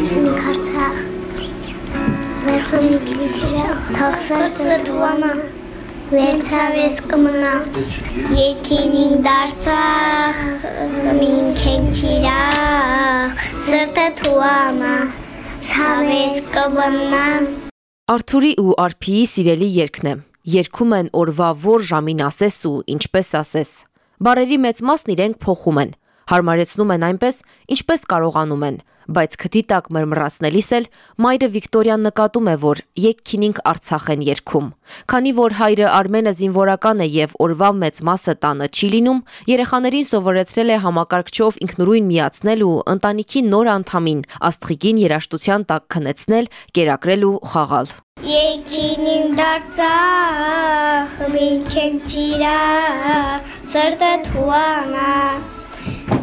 Քիչնիկ Արցախ Վերխմի քենչիրա Թախսար սրտուանա Վերցավես կմնա Երկինին դարձախ Մին քենչիրա Սրտը թուանա Ցավես կմնա Արթուրի ու Արփիի սիրելի երգն է։ Երգում են օրվա որ ժամին ասես ու ինչպես ասես։ Բարերի մեծ մասն իրենք փոխում են, հարմարեցնում են այնպես, ինչպես կարողանում են, բայց քթի տակ մրմռացնելիս էլ մայրը Վիկտորիան նկատում է, որ եկ քինինք Արցախ են երգում։ Քանի որ հայրը Արմենը զինվորական է եւ օրվա մեծ մասը տանը չի լինում, երեխաներին սովորեցրել է համակարգչով ինքնուրույն միացնել ու ընտանիքի նոր անդամին աստղիկին երաշտության տակ քնեցնել, կերակրել ու խաղալ։ Երկինին դարձախ Մին քենչիրա Սրտը թուանա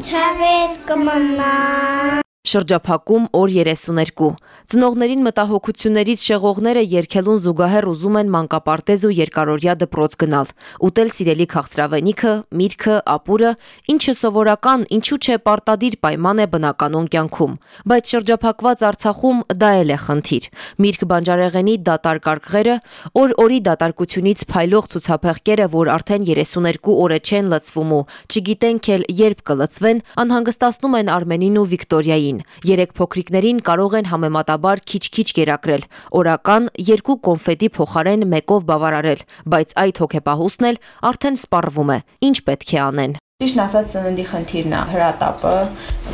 Chavez, como mamá. Շրջափակում օր 32։ Ծնողներին մտահոգություններից շեղողները երկելուն զուգահեռ ուզում են մանկապարտեզ ու երկարորյա դպրոց գնալ, ուտել սիրելի քաղցրավենիքը, միրգը, ապուրը, ինչը սովորական, ինչու՞ չէ պարտադիր պայման է բնականon կյանքում, բայց շրջափակված Արցախում դա էլ է խնդիր։ Միրգ բանջարեղենի դատարկարգղերը, օր-օրի դատարկությունից փայլող ցուցափեղկերը, որ արդեն 32 օրը չեն լցվում ու չգիտենք էլ երբ կլցվեն, անհանգստացնում են Արմենին ու Վիկտորիային կողմին։ Երեք փոքրիկներին կարող են համեմատաբար քիչ-քիչ կերակրել, օրական երկու կոնֆետի փոխարեն մեկով բավարարել, բայց այդ հոգեպահուսն էլ արդեն սպառվում է։ Ինչ պետք է անեն։ Ճիշտ ասած ծննդի խնդիրն է հրատապը,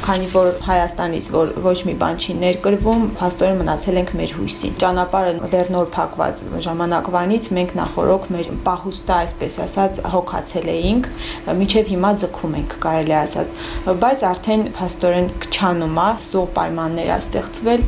քանի որ Հայաստանից որ ոչ մի բան չի ներկրվում, փաստորեն մնացել ենք մեր հույսին։ Ճանապարհը դեռ նոր փակված ժամանակվանից մենք նախորոք մեր պահուստը, այսպես ասած, հոգացել էինք, միջև հիմա ձգում ենք, կարելի ասած, բայց արդեն փաստորեն քչանում է, սուղ պայմաններ է ստեղծվել,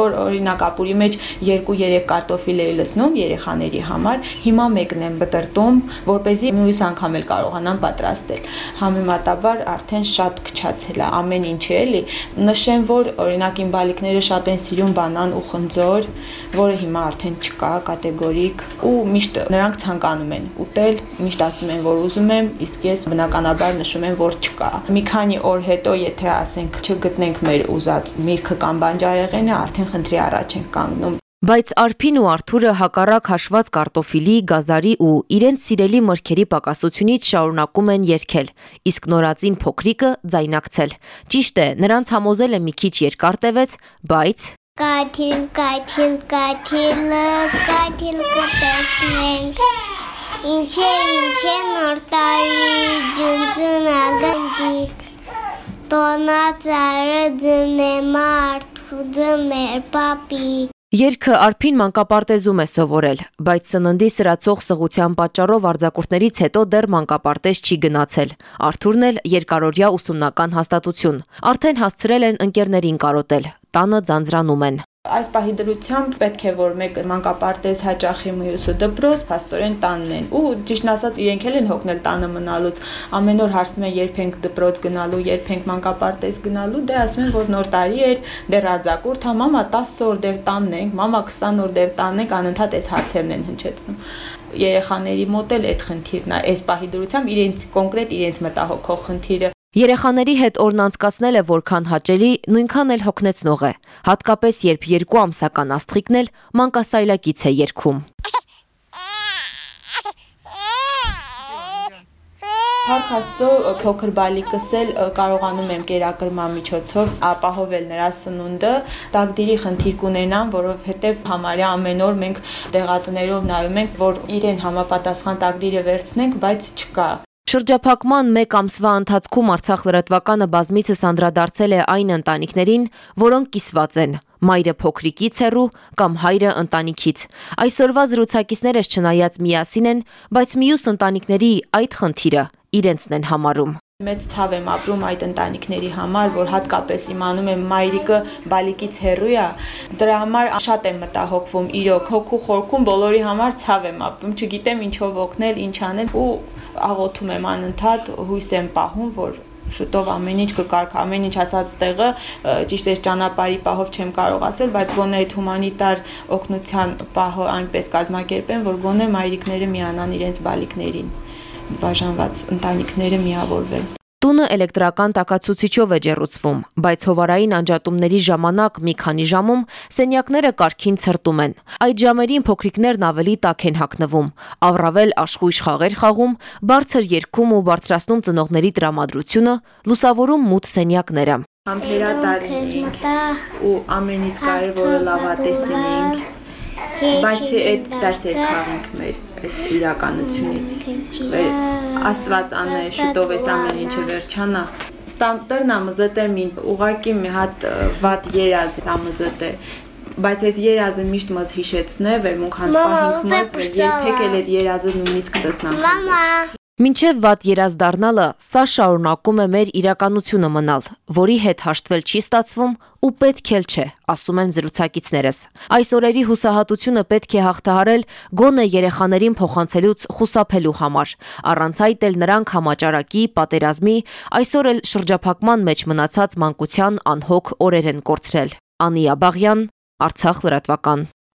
որ օրինակ ապուրի մեջ 2-3 կարտոֆիլ էի լցնում երեխաների համար, հիմա մեկն եմ բտրտում, որ เป զի մյուս անգամ էլ կարողանամ պատրաստել համեմատաբար արդեն շատ քչացել է ամեն ինչը էլի նշեմ որ օրինակ իմ բալիկները շատ են սիրում բանան ու խնձոր որը հիմա արդեն չկա կատեգորիկ ու միշտ նրանք ցանկանում են ուտել միշտ ասում են որ ուզում եմ իսկ ես բնականաբար նշում եմ որ չկա մի քանի օր հետո եթե ասենք չգտնենք մեր ուզած միրգը կամ բանջարեղենը արդեն խնդրի առաջ ենք կանգնում Բայց Արփին ու Արթուրը հակառակ հաշված կարտոֆիլի, գազարի ու իրենց սիրելի մրգերի պակասությունից շարունակում են երգել, իսկ նորածին փոքրիկը ձայնակցել։ Ճիշտ է, նրանց համոզել է մի քիչ երկար տևեց, բայց Կաթիլ, կաթիլ, կաթիլը, կաթիլ կտեսնենք Ինչ է, ինչ է նոր տարի ջունջունա գնդիկ Տոնա ծարը ձնեմ արդու դմեր պապի Երկը Արփին մանկապարտեզում է սովորել, բայց սննդի սրացող սղության պատճառով արձակուրդներից հետո դեռ մանկապարտեզ չի գնացել։ Արթուրն էլ երկարորյա ուսումնական հաստատություն։ Արդեն հասցրել են ընկերներին կարոտել, տանը ձանձրանում են։ Այս պահի դրությամբ պետք է որ մեկը մանկապարտեզ հաճախի մյուսը դպրոց, փաստորեն տանն են։ Ու ճիշտ ասած իրենք էլ են հոգնել տանը մնալուց։ Ամեն օր հարցնում են երբ ենք դպրոց գնալու, երբ ենք մանկապարտեզ գնալու, դե ասում են որ նոր տարի էր, դեռ արձակուրդ, հա մամա 10 օր դեռ տանն ենք, մամա 20 օր դեռ տանն ենք, անընդհատ այս հարցերն են հնչեցնում երեխաների մոտ էլ այդ խնդիրն է այս պահի դրությամբ իրենց կոնկրետ իրենց մտահոգող խնդիրը Երեխաների հետ օրն անցկացնելը որքան հաճելի, նույնքան էլ հոգնեցնող է, հատկապես երբ երկու ամսական աստղիկն էլ մանկասայլակից է երգում։ Փառք Աստծո, փոքր բալիկս էլ կարողանում եմ կերակրման միջոցով ապահովել նրա սնունդը։ Տակդիրի խնդիր կունենամ, որովհետև համարյա ամեն օր մենք դեղատներով նայում ենք, որ իրեն համապատասխան տակդիրը վերցնենք, բայց չկա։ Շրջափակման 1 ամսվա ընթացքում Արցախ լրատվականը բազմիցս անդրադարձել է այն ընտանիքներին, որոնք կիսված են, մայրը փոքրիկից հեռու կամ հայրը ընտանիքից։ Այսօրվա զրուցակիցներս չնայած միասին են, բայց մյուս ընտանիքների այդ խնդիրը իրենցն են համարում։ Մեծ ցավ եմ ապրում այդ ընտանիքների համար, որ հատկապես իմանում եմ մայրիկը բալիկից հեռու է։ Դրա համար շատ եմ մտահոգվում իրոք, հոգու խորքում բոլորի համար ցավ եմ ապրում, չգիտեմ ինչով օգնել, ինչ անել ու աղոթում եմ անընդհատ, հույս եմ պահում, որ շուտով ամեն ինչ կկարգ, ամեն ինչ ասած տեղը ճիշտ է ճանապարհի պահով չեմ կարող ասել, բայց գոնե այդ հումանիտար օգնության պահը այնպես կազմակերպեն, որ գոնե մայրիկները միանան իրենց բալիկներին բաժանված ընտանիքները միավորվել։ Տունը էլեկտրական տակացուցիչով է ջեռուցվում, բայց հովարային անջատումների ժամանակ մի քանի ժամում սենյակները կարքին ցրտում են։ Այդ ժամերին փոքրիկներն ավելի տաք են հագնվում, ավրավել աշխույժ խաղեր խաղում, բարձր երգում ու բարձրացնում ծնողների տրամադրությունը, լուսավորում մութ սենյակները։ Համբերատարինք ու ամենից կարևորը լավատեսին ենք բայց այդ դասեր քաղենք մեր այս իրականությունից մեր աստված անե շուտով այս ամեն ինչը վերջանա ստամ տրնա մզտե մին ուղակի մի հատ վատ երազ ամզտե բայց այս երազը միշտ մս հիշեցնե վեր մունք հանց պահինք մս երբեք էլ այդ երազը նույնիսկ տեսնանք Մամա Մինչև վատ երազ դառնալը, սա շարունակում է մեր իրականությունը մնալ, որի հետ հաշտվել չի ստացվում ու պետք էլ չէ, ասում են զրուցակիցներս։ Այս օրերի հուսահատությունը պետք է հաղթահարել գոնե երեխաներին փոխանցելուց խուսափելու համար։ Առանց այդ էլ նրանք համաճարակի, պատերազմի, այսօր էլ շրջափակման մեջ մնացած մանկության անհոգ օրեր են կորցրել։ Անիա Բաղյան, Արցախ լրատվական։